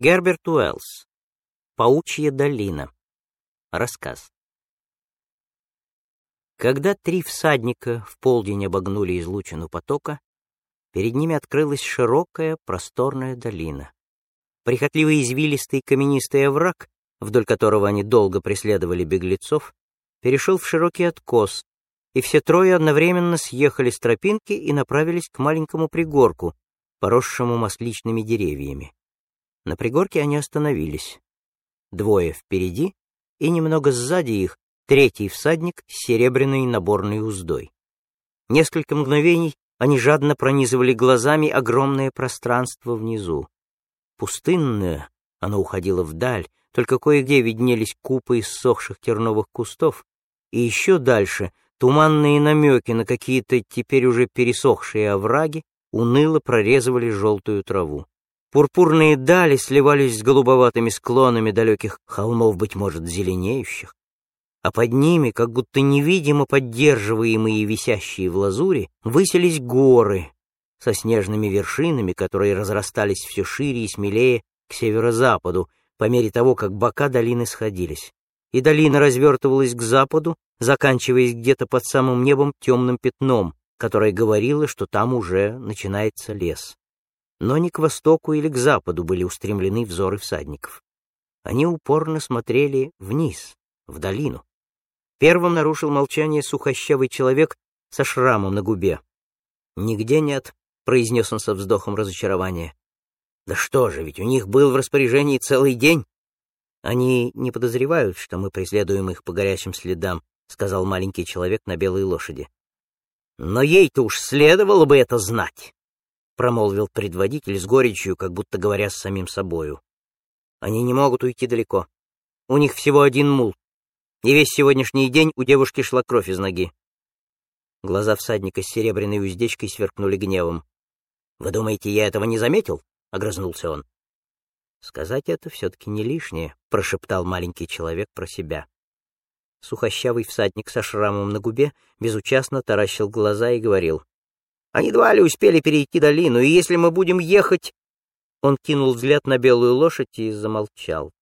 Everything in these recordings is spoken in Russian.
Герберт Уэллс. Паучья долина. Рассказ. Когда три всадника в полдень обогнули излучину потока, перед ними открылась широкая просторная долина. Прихотливый извилистый каменистый овраг, вдоль которого они долго преследовали беглецов, перешел в широкий откос, и все трое одновременно съехали с тропинки и направились к маленькому пригорку, поросшему масличными деревьями. На пригорке они остановились. Двое впереди и немного сзади их третий всадник с серебряной наборной уздой. Несколько мгновений они жадно пронизывали глазами огромное пространство внизу. Пустынное, оно уходило вдаль, только кое-где виднелись купы иссохших терновых кустов, и еще дальше туманные намеки на какие-то теперь уже пересохшие овраги уныло прорезывали желтую траву. Пурпурные дали сливались с голубоватыми склонами далеких холмов, быть может, зеленеющих, а под ними, как будто невидимо поддерживаемые висящие в лазуре, высились горы со снежными вершинами, которые разрастались все шире и смелее к северо-западу, по мере того, как бока долины сходились. И долина развертывалась к западу, заканчиваясь где-то под самым небом темным пятном, которое говорило, что там уже начинается лес но не к востоку или к западу были устремлены взоры всадников. Они упорно смотрели вниз, в долину. Первым нарушил молчание сухощавый человек со шрамом на губе. «Нигде нет», — произнес он со вздохом разочарования. «Да что же, ведь у них был в распоряжении целый день». «Они не подозревают, что мы преследуем их по горячим следам», — сказал маленький человек на белой лошади. «Но ей-то уж следовало бы это знать». — промолвил предводитель с горечью, как будто говоря с самим собою. «Они не могут уйти далеко. У них всего один мул, и весь сегодняшний день у девушки шла кровь из ноги». Глаза всадника с серебряной уздечкой сверкнули гневом. «Вы думаете, я этого не заметил?» — огрызнулся он. «Сказать это все-таки не лишнее», — прошептал маленький человек про себя. Сухощавый всадник со шрамом на губе безучастно таращил глаза и говорил. Они едва ли успели перейти долину, и если мы будем ехать...» Он кинул взгляд на белую лошадь и замолчал.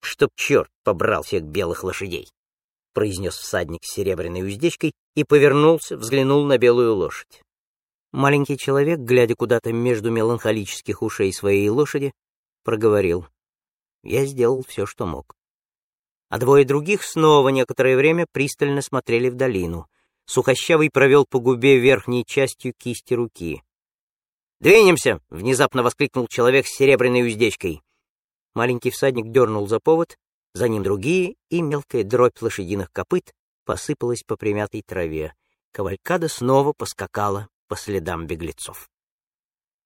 «Чтоб черт побрал всех белых лошадей!» — произнес всадник с серебряной уздечкой и повернулся, взглянул на белую лошадь. Маленький человек, глядя куда-то между меланхолических ушей своей лошади, проговорил. «Я сделал все, что мог». А двое других снова некоторое время пристально смотрели в долину. Сухощавый провел по губе верхней частью кисти руки. «Двинемся!» — внезапно воскликнул человек с серебряной уздечкой. Маленький всадник дернул за повод, за ним другие, и мелкая дробь лошадиных копыт посыпалась по примятой траве. Кавалькада снова поскакала по следам беглецов.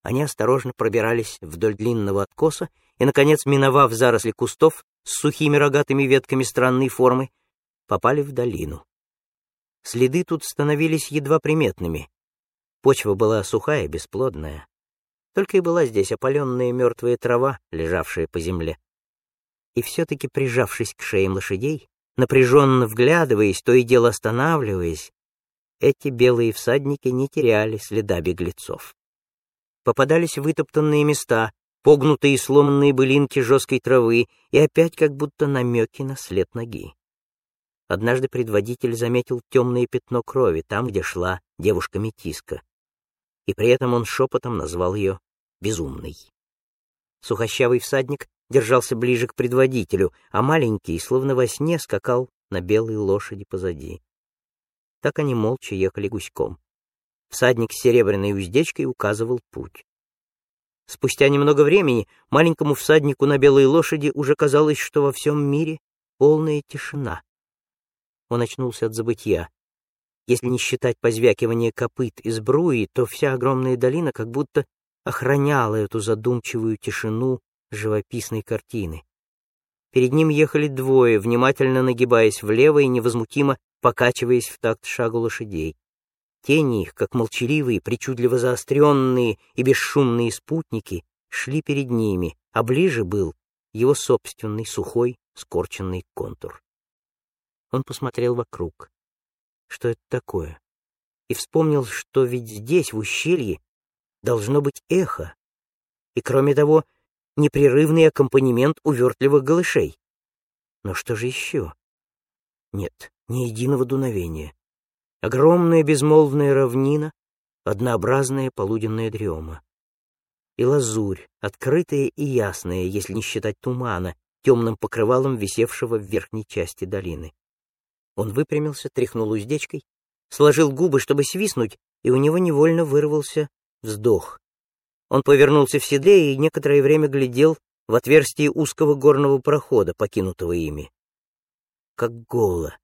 Они осторожно пробирались вдоль длинного откоса и, наконец, миновав заросли кустов с сухими рогатыми ветками странной формы, попали в долину. Следы тут становились едва приметными. Почва была сухая, бесплодная. Только и была здесь опаленная мертвая трава, лежавшая по земле. И все-таки, прижавшись к шеям лошадей, напряженно вглядываясь, то и дело останавливаясь, эти белые всадники не теряли следа беглецов. Попадались вытоптанные места, погнутые и сломанные былинки жесткой травы и опять как будто намеки на след ноги. Однажды предводитель заметил темное пятно крови там, где шла девушка-метиска, и при этом он шепотом назвал ее «безумной». Сухощавый всадник держался ближе к предводителю, а маленький, словно во сне, скакал на белой лошади позади. Так они молча ехали гуськом. Всадник с серебряной уздечкой указывал путь. Спустя немного времени маленькому всаднику на белой лошади уже казалось, что во всем мире полная тишина. Он очнулся от забытья. Если не считать позвякивания копыт из бруи, то вся огромная долина как будто охраняла эту задумчивую тишину живописной картины. Перед ним ехали двое, внимательно нагибаясь влево и невозмутимо покачиваясь в такт шагу лошадей. Тени их, как молчаливые, причудливо заостренные и бесшумные спутники, шли перед ними, а ближе был его собственный сухой, скорченный контур. Он посмотрел вокруг. Что это такое? И вспомнил, что ведь здесь, в ущелье, должно быть эхо. И кроме того, непрерывный аккомпанемент увертливых голышей. Но что же еще? Нет, ни единого дуновения. Огромная безмолвная равнина, однообразная полуденная дрема. И лазурь, открытая и ясная, если не считать тумана, темным покрывалом висевшего в верхней части долины. Он выпрямился, тряхнул уздечкой, сложил губы, чтобы свистнуть, и у него невольно вырвался вздох. Он повернулся в седле и некоторое время глядел в отверстие узкого горного прохода, покинутого ими. Как голо.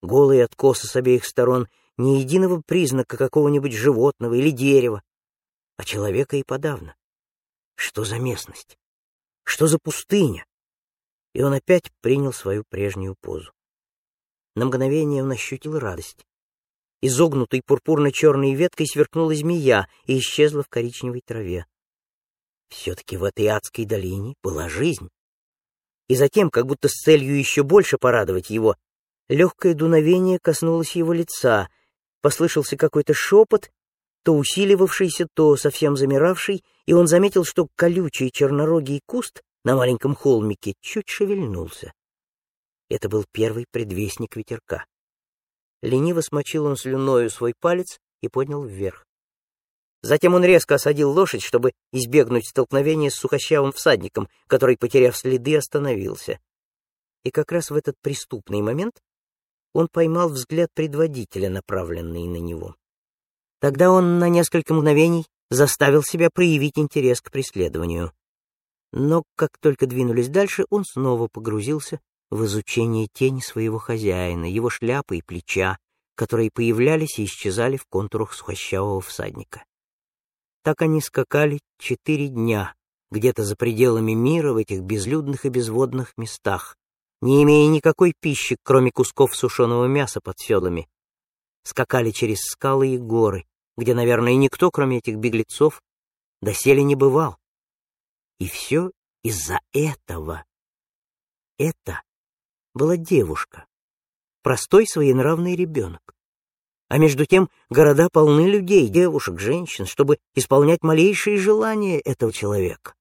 Голые откосы с обеих сторон, ни единого признака какого-нибудь животного или дерева, а человека и подавно. Что за местность? Что за пустыня? И он опять принял свою прежнюю позу. На мгновение он ощутил радость. Изогнутой пурпурно-черной веткой сверкнула змея и исчезла в коричневой траве. Все-таки в этой адской долине была жизнь. И затем, как будто с целью еще больше порадовать его, легкое дуновение коснулось его лица, послышался какой-то шепот, то усиливавшийся, то совсем замиравший, и он заметил, что колючий чернорогий куст на маленьком холмике чуть шевельнулся. Это был первый предвестник ветерка. Лениво смочил он слюною свой палец и поднял вверх. Затем он резко осадил лошадь, чтобы избегнуть столкновения с сухощавым всадником, который, потеряв следы, остановился. И как раз в этот преступный момент он поймал взгляд предводителя, направленный на него. Тогда он на несколько мгновений заставил себя проявить интерес к преследованию. Но как только двинулись дальше, он снова погрузился в изучение тени своего хозяина, его шляпы и плеча, которые появлялись и исчезали в контурах сухощавого всадника. Так они скакали четыре дня, где-то за пределами мира в этих безлюдных и безводных местах, не имея никакой пищи, кроме кусков сушеного мяса под седлами. Скакали через скалы и горы, где, наверное, никто, кроме этих беглецов, доселе не бывал. И все из-за этого. Это была девушка, простой своенравный ребенок. А между тем города полны людей, девушек, женщин, чтобы исполнять малейшие желания этого человека.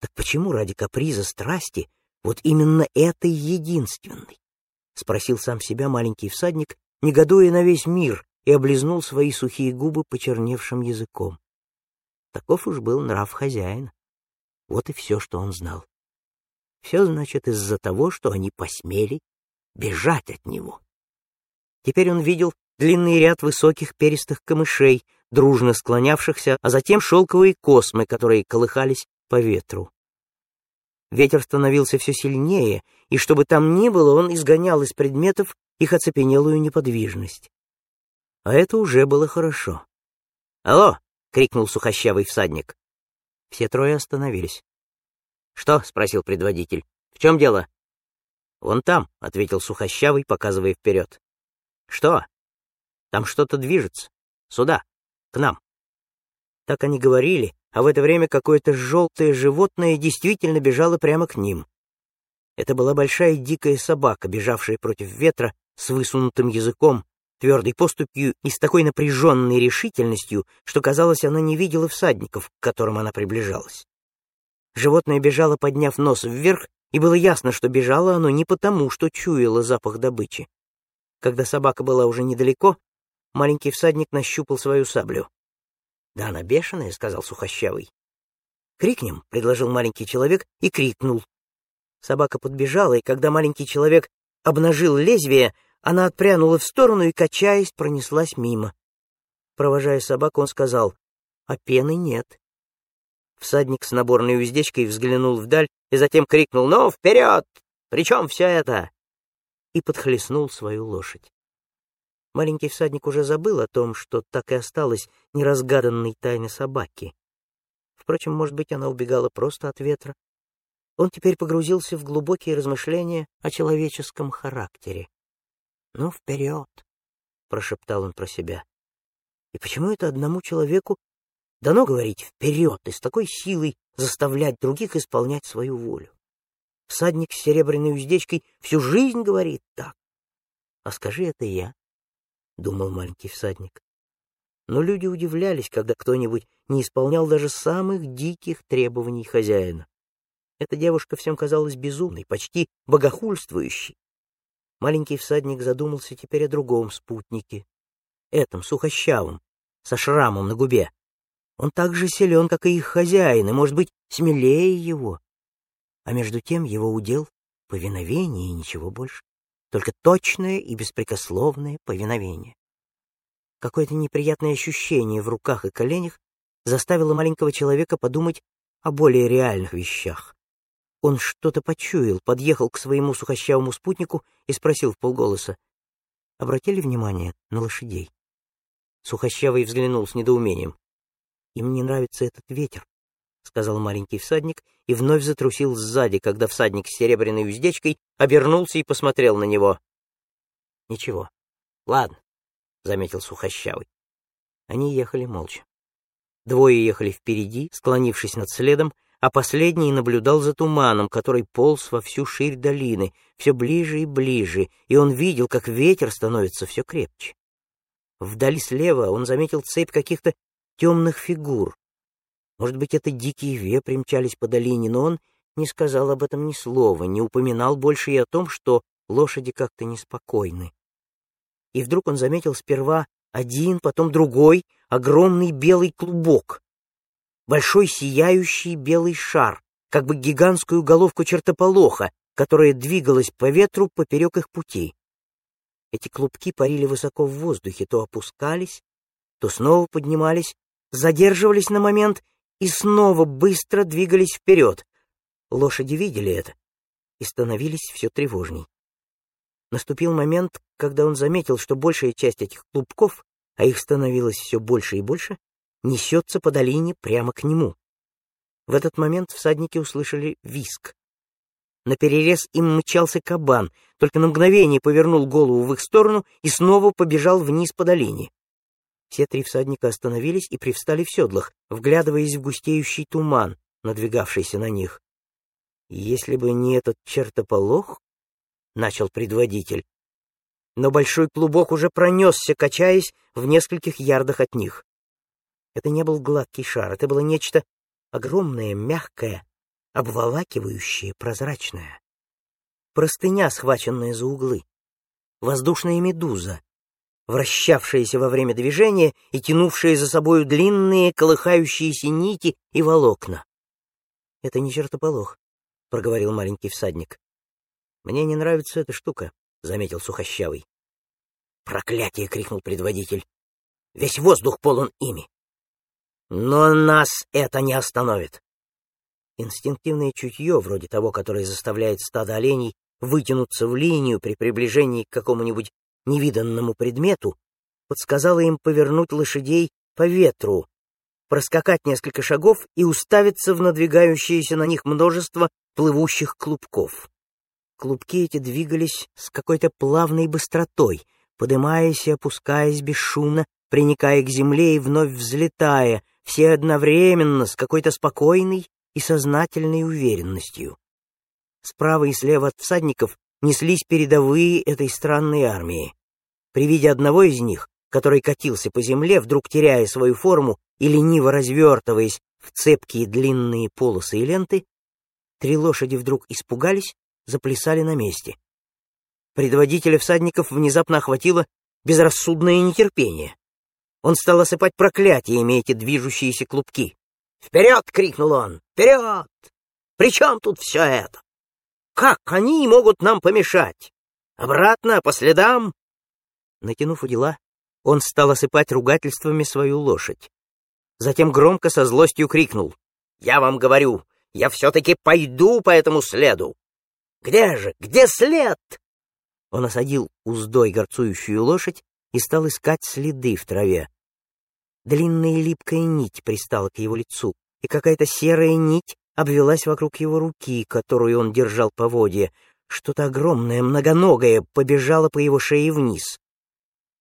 Так почему ради каприза страсти вот именно этой единственной? Спросил сам себя маленький всадник, негодуя на весь мир, и облизнул свои сухие губы почерневшим языком. Таков уж был нрав хозяина. Вот и все, что он знал. Все, значит, из-за того, что они посмели бежать от него. Теперь он видел длинный ряд высоких перистых камышей, дружно склонявшихся, а затем шелковые космы, которые колыхались по ветру. Ветер становился все сильнее, и чтобы там ни было, он изгонял из предметов их оцепенелую неподвижность. А это уже было хорошо. «Алло!» — крикнул сухощавый всадник. Все трое остановились. «Что?» — спросил предводитель. «В чем дело?» «Вон там», — ответил Сухощавый, показывая вперед. «Что?» «Там что-то движется. Сюда, к нам». Так они говорили, а в это время какое-то желтое животное действительно бежало прямо к ним. Это была большая дикая собака, бежавшая против ветра с высунутым языком, твердой поступью и с такой напряженной решительностью, что, казалось, она не видела всадников, к которым она приближалась. Животное бежало, подняв нос вверх, и было ясно, что бежало оно не потому, что чуяло запах добычи. Когда собака была уже недалеко, маленький всадник нащупал свою саблю. «Да она бешеная», — сказал Сухощавый. «Крикнем», — предложил маленький человек и крикнул. Собака подбежала, и когда маленький человек обнажил лезвие, она отпрянула в сторону и, качаясь, пронеслась мимо. Провожая собаку, он сказал, «А пены нет». Всадник с наборной уздечкой взглянул вдаль и затем крикнул «Ну, вперед! Причем все это?» и подхлестнул свою лошадь. Маленький всадник уже забыл о том, что так и осталось неразгаданной тайны собаки. Впрочем, может быть, она убегала просто от ветра. Он теперь погрузился в глубокие размышления о человеческом характере. «Ну, вперед!» — прошептал он про себя. «И почему это одному человеку Дано говорить вперед и с такой силой заставлять других исполнять свою волю. Всадник с серебряной уздечкой всю жизнь говорит так. А скажи это я, — думал маленький всадник. Но люди удивлялись, когда кто-нибудь не исполнял даже самых диких требований хозяина. Эта девушка всем казалась безумной, почти богохульствующей. Маленький всадник задумался теперь о другом спутнике, этом сухощавом, со шрамом на губе. Он так же силен, как и их хозяин, и, может быть, смелее его. А между тем его удел — повиновение и ничего больше, только точное и беспрекословное повиновение. Какое-то неприятное ощущение в руках и коленях заставило маленького человека подумать о более реальных вещах. Он что-то почуял, подъехал к своему сухощавому спутнику и спросил в полголоса, «Обратили внимание на лошадей?» Сухощавый взглянул с недоумением. «Им не нравится этот ветер», — сказал маленький всадник и вновь затрусил сзади, когда всадник с серебряной уздечкой обернулся и посмотрел на него. «Ничего. Ладно», — заметил Сухощавый. Они ехали молча. Двое ехали впереди, склонившись над следом, а последний наблюдал за туманом, который полз во всю ширь долины, все ближе и ближе, и он видел, как ветер становится все крепче. Вдали слева он заметил цепь каких-то темных фигур. Может быть, это дикие вепри мчались по долине, но он не сказал об этом ни слова, не упоминал больше и о том, что лошади как-то неспокойны. И вдруг он заметил сперва один, потом другой, огромный белый клубок, большой сияющий белый шар, как бы гигантскую головку чертополоха, которая двигалась по ветру поперек их путей. Эти клубки парили высоко в воздухе, то опускались, то снова поднимались, задерживались на момент и снова быстро двигались вперед. Лошади видели это и становились все тревожней. Наступил момент, когда он заметил, что большая часть этих клубков, а их становилось все больше и больше, несется по долине прямо к нему. В этот момент всадники услышали виск. На перерез им мчался кабан, только на мгновение повернул голову в их сторону и снова побежал вниз по долине. Все три всадника остановились и привстали в седлах, вглядываясь в густеющий туман, надвигавшийся на них. «Если бы не этот чертополох», — начал предводитель, но большой клубок уже пронесся, качаясь в нескольких ярдах от них. Это не был гладкий шар, это было нечто огромное, мягкое, обволакивающее, прозрачное. Простыня, схваченная за углы. Воздушная медуза, вращавшаяся во время движения и тянувшая за собою длинные колыхающиеся нити и волокна. «Это не чертополох», — проговорил маленький всадник. «Мне не нравится эта штука», — заметил Сухощавый. «Проклятие!» — крикнул предводитель. «Весь воздух полон ими!» Но нас это не остановит. Инстинктивное чутье, вроде того, которое заставляет стадо оленей вытянуться в линию при приближении к какому-нибудь невиданному предмету, подсказало им повернуть лошадей по ветру, проскакать несколько шагов и уставиться в надвигающееся на них множество плывущих клубков. Клубки эти двигались с какой-то плавной быстротой, подымаясь и опускаясь бесшумно, приникая к земле и вновь взлетая, все одновременно, с какой-то спокойной и сознательной уверенностью. Справа и слева от всадников неслись передовые этой странной армии. При виде одного из них, который катился по земле, вдруг теряя свою форму и лениво развертываясь в цепкие длинные полосы и ленты, три лошади вдруг испугались, заплясали на месте. Предводителя всадников внезапно охватило безрассудное нетерпение. Он стал осыпать проклятиями эти движущиеся клубки. «Вперед!» — крикнул он. «Вперед! При чем тут все это? Как они могут нам помешать? Обратно, по следам!» Натянув удила, он стал осыпать ругательствами свою лошадь. Затем громко со злостью крикнул. «Я вам говорю, я все-таки пойду по этому следу! Где же, где след?» Он осадил уздой горцующую лошадь и стал искать следы в траве. Длинная липкая нить пристала к его лицу, и какая-то серая нить обвелась вокруг его руки, которую он держал по воде. Что-то огромное, многоногое побежало по его шее вниз.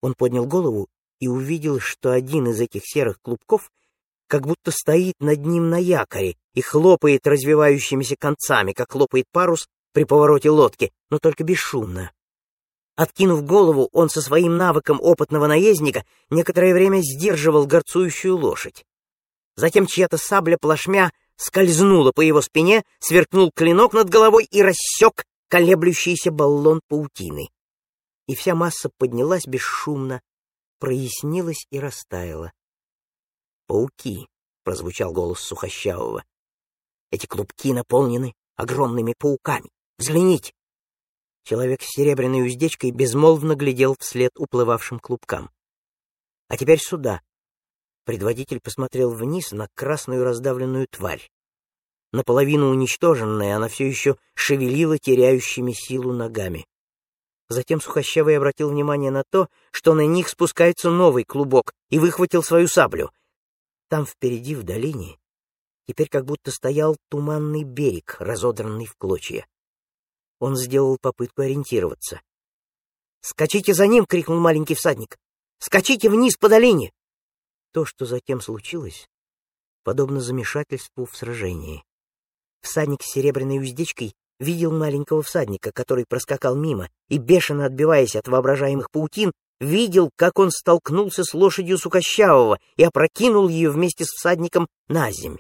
Он поднял голову и увидел, что один из этих серых клубков как будто стоит над ним на якоре и хлопает развивающимися концами, как хлопает парус при повороте лодки, но только бесшумно. Откинув голову, он со своим навыком опытного наездника некоторое время сдерживал горцующую лошадь. Затем чья-то сабля плашмя скользнула по его спине, сверкнул клинок над головой и рассек колеблющийся баллон паутины. И вся масса поднялась бесшумно, прояснилась и растаяла. «Пауки!» — прозвучал голос Сухощавого. «Эти клубки наполнены огромными пауками. Взгляните!» Человек с серебряной уздечкой безмолвно глядел вслед уплывавшим клубкам. «А теперь сюда!» Предводитель посмотрел вниз на красную раздавленную тварь. Наполовину уничтоженная, она все еще шевелила теряющими силу ногами. Затем Сухощавый обратил внимание на то, что на них спускается новый клубок, и выхватил свою саблю. Там впереди, в долине, теперь как будто стоял туманный берег, разодранный в клочья. Он сделал попытку ориентироваться. «Скачите за ним!» — крикнул маленький всадник. «Скачите вниз по долине!» То, что затем случилось, подобно замешательству в сражении. Всадник с серебряной уздечкой видел маленького всадника, который проскакал мимо, и, бешено отбиваясь от воображаемых паутин, видел, как он столкнулся с лошадью Сукощавого и опрокинул ее вместе с всадником на земь.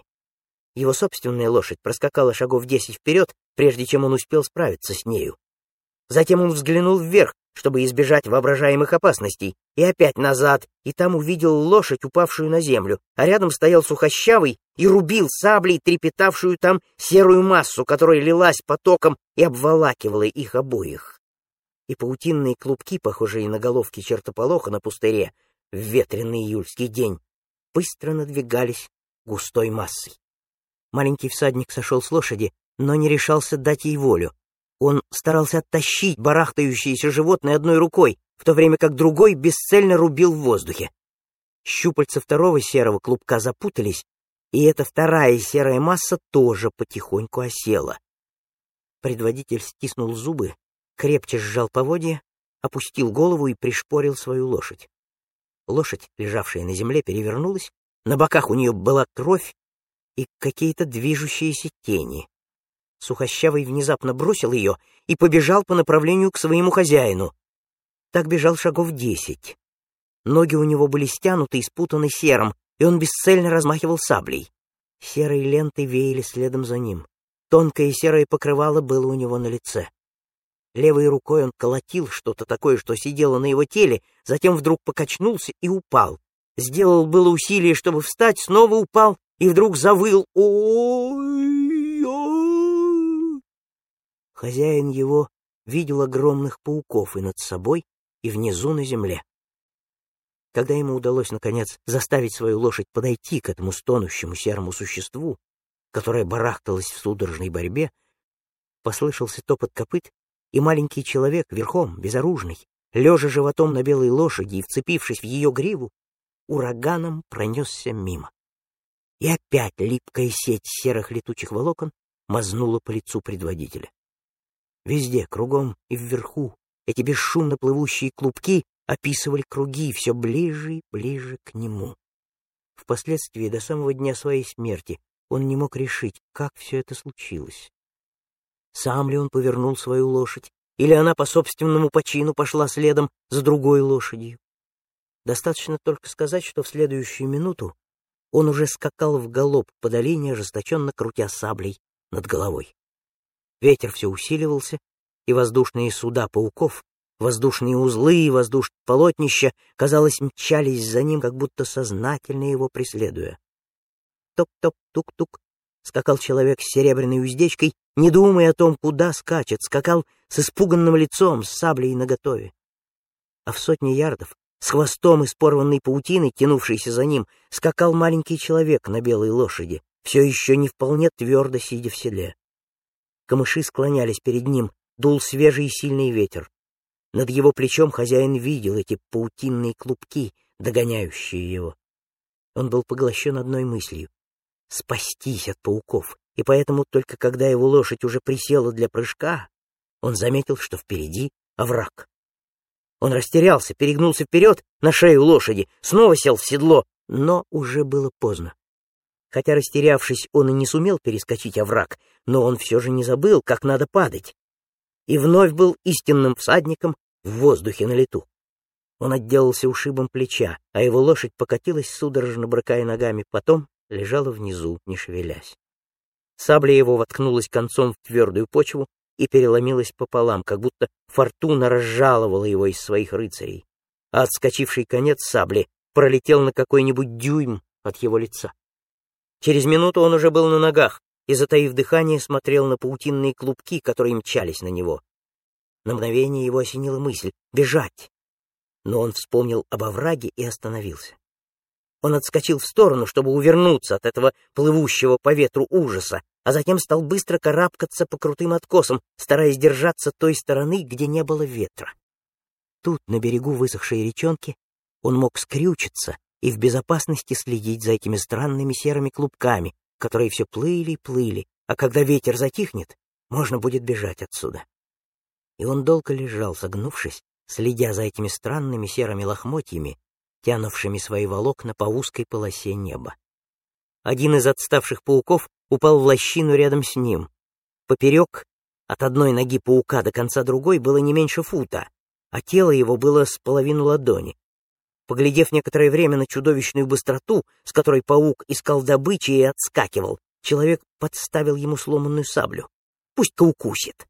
Его собственная лошадь проскакала шагов десять вперед, прежде чем он успел справиться с нею. Затем он взглянул вверх, чтобы избежать воображаемых опасностей, и опять назад, и там увидел лошадь, упавшую на землю, а рядом стоял сухощавый и рубил саблей трепетавшую там серую массу, которая лилась потоком и обволакивала их обоих. И паутинные клубки, похожие на головки чертополоха на пустыре, в ветреный июльский день, быстро надвигались густой массой. Маленький всадник сошел с лошади, но не решался дать ей волю. Он старался оттащить барахтающееся животное одной рукой, в то время как другой бесцельно рубил в воздухе. Щупальца второго серого клубка запутались, и эта вторая серая масса тоже потихоньку осела. Предводитель стиснул зубы, крепче сжал поводья, опустил голову и пришпорил свою лошадь. Лошадь, лежавшая на земле, перевернулась, на боках у нее была кровь, и какие-то движущиеся тени. Сухощавый внезапно бросил ее и побежал по направлению к своему хозяину. Так бежал шагов десять. Ноги у него были стянуты и спутаны серым, и он бесцельно размахивал саблей. Серые ленты веяли следом за ним. Тонкое серое покрывало было у него на лице. Левой рукой он колотил что-то такое, что сидело на его теле, затем вдруг покачнулся и упал. Сделал было усилие, чтобы встать, снова упал и вдруг завыл «Ой-ой!». Хозяин его видел огромных пауков и над собой, и внизу на земле. Когда ему удалось, наконец, заставить свою лошадь подойти к этому стонущему серому существу, которое барахталось в судорожной борьбе, послышался топот копыт, и маленький человек, верхом, безоружный, лежа животом на белой лошади и вцепившись в ее гриву, ураганом пронесся мимо. И опять липкая сеть серых летучих волокон мазнула по лицу предводителя. Везде, кругом и вверху, эти бесшумно плывущие клубки описывали круги все ближе и ближе к нему. Впоследствии, до самого дня своей смерти, он не мог решить, как все это случилось. Сам ли он повернул свою лошадь, или она по собственному почину пошла следом за другой лошадью? Достаточно только сказать, что в следующую минуту он уже скакал в галоп по долине, ожесточенно крутя саблей над головой. Ветер все усиливался, и воздушные суда пауков, воздушные узлы и воздушные полотнища, казалось, мчались за ним, как будто сознательно его преследуя. Топ-топ-тук-тук скакал человек с серебряной уздечкой, не думая о том, куда скачет, скакал с испуганным лицом, с саблей наготове. А в сотни ярдов с хвостом из порванной паутины, тянувшейся за ним, скакал маленький человек на белой лошади, все еще не вполне твердо сидя в седле. Камыши склонялись перед ним, дул свежий и сильный ветер. Над его плечом хозяин видел эти паутинные клубки, догоняющие его. Он был поглощен одной мыслью — спастись от пауков, и поэтому только когда его лошадь уже присела для прыжка, он заметил, что впереди овраг. Он растерялся, перегнулся вперед на шею лошади, снова сел в седло, но уже было поздно. Хотя, растерявшись, он и не сумел перескочить овраг, но он все же не забыл, как надо падать. И вновь был истинным всадником, в воздухе на лету. Он отделался ушибом плеча, а его лошадь покатилась, судорожно брыкая ногами, потом лежала внизу, не шевелясь. Сабля его воткнулась концом в твердую почву и переломилась пополам, как будто фортуна разжаловала его из своих рыцарей, а отскочивший конец сабли пролетел на какой-нибудь дюйм от его лица. Через минуту он уже был на ногах и, затаив дыхание, смотрел на паутинные клубки, которые мчались на него. На мгновение его осенила мысль — бежать. Но он вспомнил об овраге и остановился. Он отскочил в сторону, чтобы увернуться от этого плывущего по ветру ужаса, а затем стал быстро карабкаться по крутым откосам, стараясь держаться той стороны, где не было ветра. Тут, на берегу высохшей речонки, он мог скрючиться и в безопасности следить за этими странными серыми клубками, которые все плыли и плыли, а когда ветер затихнет, можно будет бежать отсюда. И он долго лежал, согнувшись, следя за этими странными серыми лохмотьями, тянувшими свои волокна по узкой полосе неба. Один из отставших пауков упал в лощину рядом с ним. Поперек, от одной ноги паука до конца другой, было не меньше фута, а тело его было с половину ладони. Поглядев некоторое время на чудовищную быстроту, с которой паук искал добычи и отскакивал, человек подставил ему сломанную саблю. Пусть-ка укусит.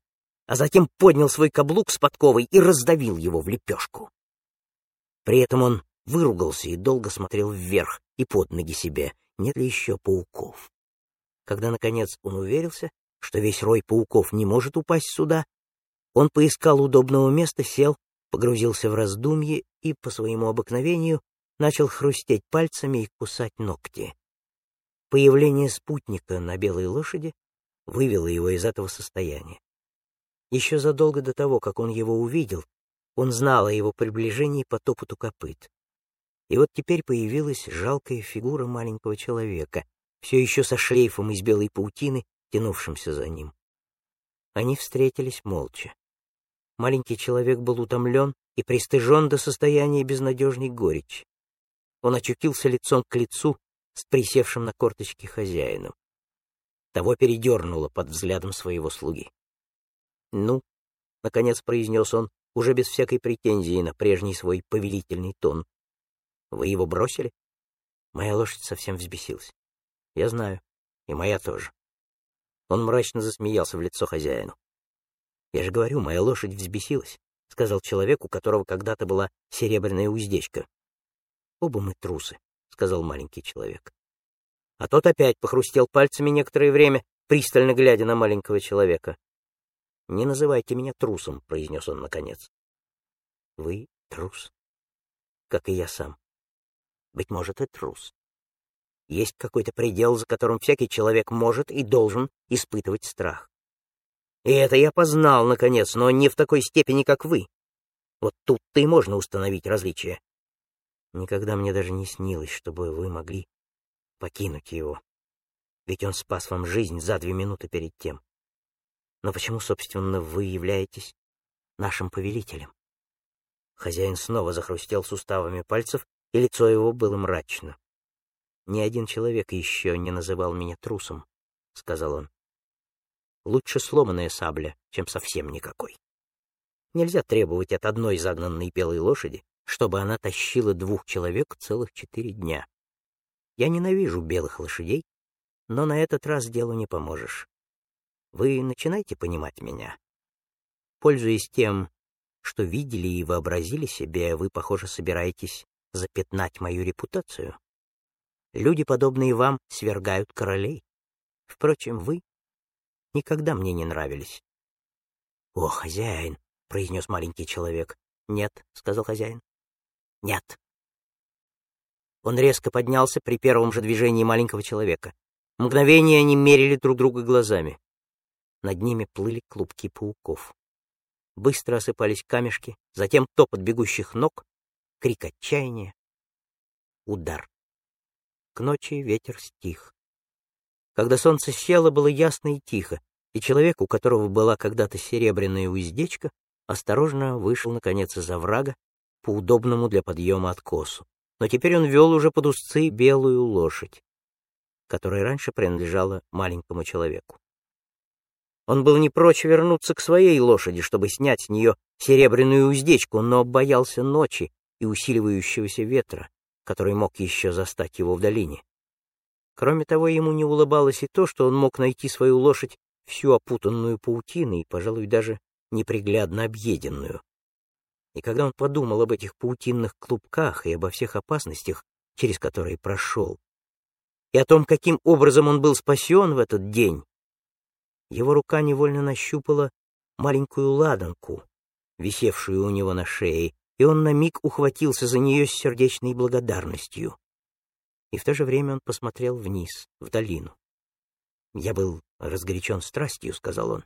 А затем поднял свой каблук с подковой и раздавил его в лепешку. При этом он выругался и долго смотрел вверх и под ноги себе, нет ли еще пауков. Когда, наконец, он уверился, что весь рой пауков не может упасть сюда, он поискал удобного места, сел, погрузился в раздумье и, по своему обыкновению, начал хрустеть пальцами и кусать ногти. Появление спутника на белой лошади вывело его из этого состояния. Еще задолго до того, как он его увидел, он знал о его приближении по топоту копыт. И вот теперь появилась жалкая фигура маленького человека, все еще со шлейфом из белой паутины, тянувшимся за ним. Они встретились молча. Маленький человек был утомлен и пристыжен до состояния безнадежной горечи. Он очутился лицом к лицу с присевшим на корточки хозяином. Того передернуло под взглядом своего слуги. «Ну», — наконец произнес он, уже без всякой претензии на прежний свой повелительный тон, — «вы его бросили?» Моя лошадь совсем взбесилась. Я знаю. И моя тоже. Он мрачно засмеялся в лицо хозяину. Я же говорю, моя лошадь взбесилась, сказал человек, у которого когда-то была серебряная уздечка. Оба мы трусы, сказал маленький человек. А тот опять похрустел пальцами некоторое время, пристально глядя на маленького человека. «Не называйте меня трусом», — произнес он наконец. «Вы трус, как и я сам. Быть может, и трус. Есть какой-то предел, за которым всякий человек может и должен испытывать страх. И это я познал, наконец, но не в такой степени, как вы. Вот тут-то и можно установить различия. Никогда мне даже не снилось, чтобы вы могли покинуть его. Ведь он спас вам жизнь за две минуты перед тем. Но почему, собственно, вы являетесь нашим повелителем? Хозяин снова захрустел суставами пальцев, и лицо его было мрачно. Ни один человек еще не называл меня трусом, — сказал он. Лучше сломанная сабля, чем совсем никакой. Нельзя требовать от одной загнанной белой лошади, чтобы она тащила двух человек целых четыре дня. Я ненавижу белых лошадей, но на этот раз делу не поможешь. Вы начинаете понимать меня? Пользуясь тем, что видели и вообразили себе, вы, похоже, собираетесь запятнать мою репутацию. Люди, подобные вам, свергают королей. Впрочем, вы никогда мне не нравились. — О, хозяин, — произнес маленький человек. — Нет, — сказал хозяин. — Нет. Он резко поднялся при первом же движении маленького человека. Мгновение они мерили друг друга глазами. Над ними плыли клубки пауков. Быстро осыпались камешки, затем топот бегущих ног, крик отчаяния, удар. К ночи ветер стих. Когда солнце село, было ясно и тихо, и человек, у которого была когда-то серебряная уздечка, осторожно вышел, наконец, из оврага по удобному для подъема откосу. Но теперь он вел уже под узцы белую лошадь, которая раньше принадлежала маленькому человеку. Он был не прочь вернуться к своей лошади, чтобы снять с нее серебряную уздечку, но боялся ночи и усиливающегося ветра, который мог еще застать его в долине. Кроме того, ему не улыбалось и то, что он мог найти свою лошадь всю опутанную паутиной и, пожалуй, даже неприглядно объеденную. И когда он подумал об этих паутинных клубках и обо всех опасностях, через которые прошел, и о том, каким образом он был спасен в этот день, его рука невольно нащупала маленькую ладанку, висевшую у него на шее, и он на миг ухватился за нее с сердечной благодарностью. И в то же время он посмотрел вниз, в долину. «Я был разгорячен страстью», — сказал он.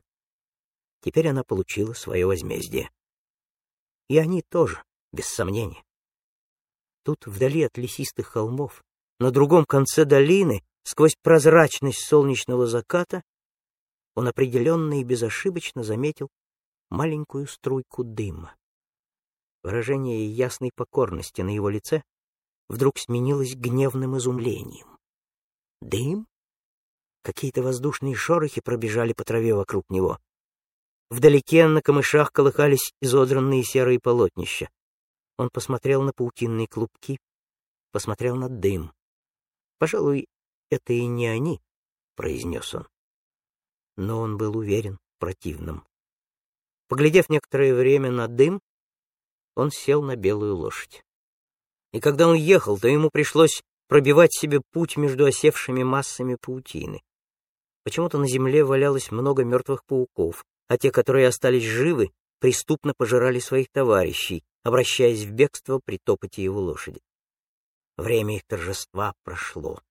Теперь она получила свое возмездие. И они тоже, без сомнения. Тут, вдали от лесистых холмов, на другом конце долины, сквозь прозрачность солнечного заката, он определенно и безошибочно заметил маленькую струйку дыма. Выражение ясной покорности на его лице вдруг сменилось гневным изумлением. Дым? Какие-то воздушные шорохи пробежали по траве вокруг него. Вдалеке на камышах колыхались изодранные серые полотнища. Он посмотрел на паутинные клубки, посмотрел на дым. «Пожалуй, это и не они», — произнес он. Но он был уверен в противном. Поглядев некоторое время на дым, он сел на белую лошадь. И когда он ехал, то ему пришлось пробивать себе путь между осевшими массами паутины. Почему-то на земле валялось много мертвых пауков, а те, которые остались живы, преступно пожирали своих товарищей, обращаясь в бегство при топоте его лошади. Время их торжества прошло.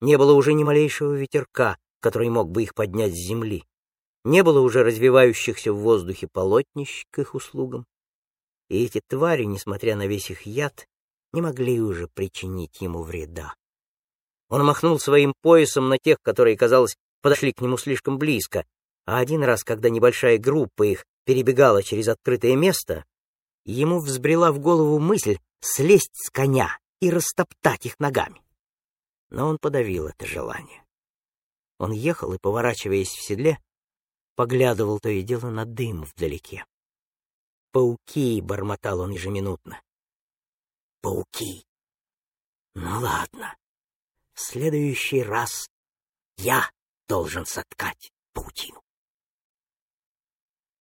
Не было уже ни малейшего ветерка, который мог бы их поднять с земли. Не было уже развивающихся в воздухе полотнищ к их услугам. И эти твари, несмотря на весь их яд, не могли уже причинить ему вреда. Он махнул своим поясом на тех, которые, казалось, подошли к нему слишком близко, а один раз, когда небольшая группа их перебегала через открытое место, ему взбрела в голову мысль слезть с коня и растоптать их ногами. Но он подавил это желание. Он ехал и, поворачиваясь в седле, поглядывал то и дело на дым вдалеке. «Пауки!» — бормотал он ежеминутно. «Пауки!» «Ну ладно, в следующий раз я должен соткать паутину.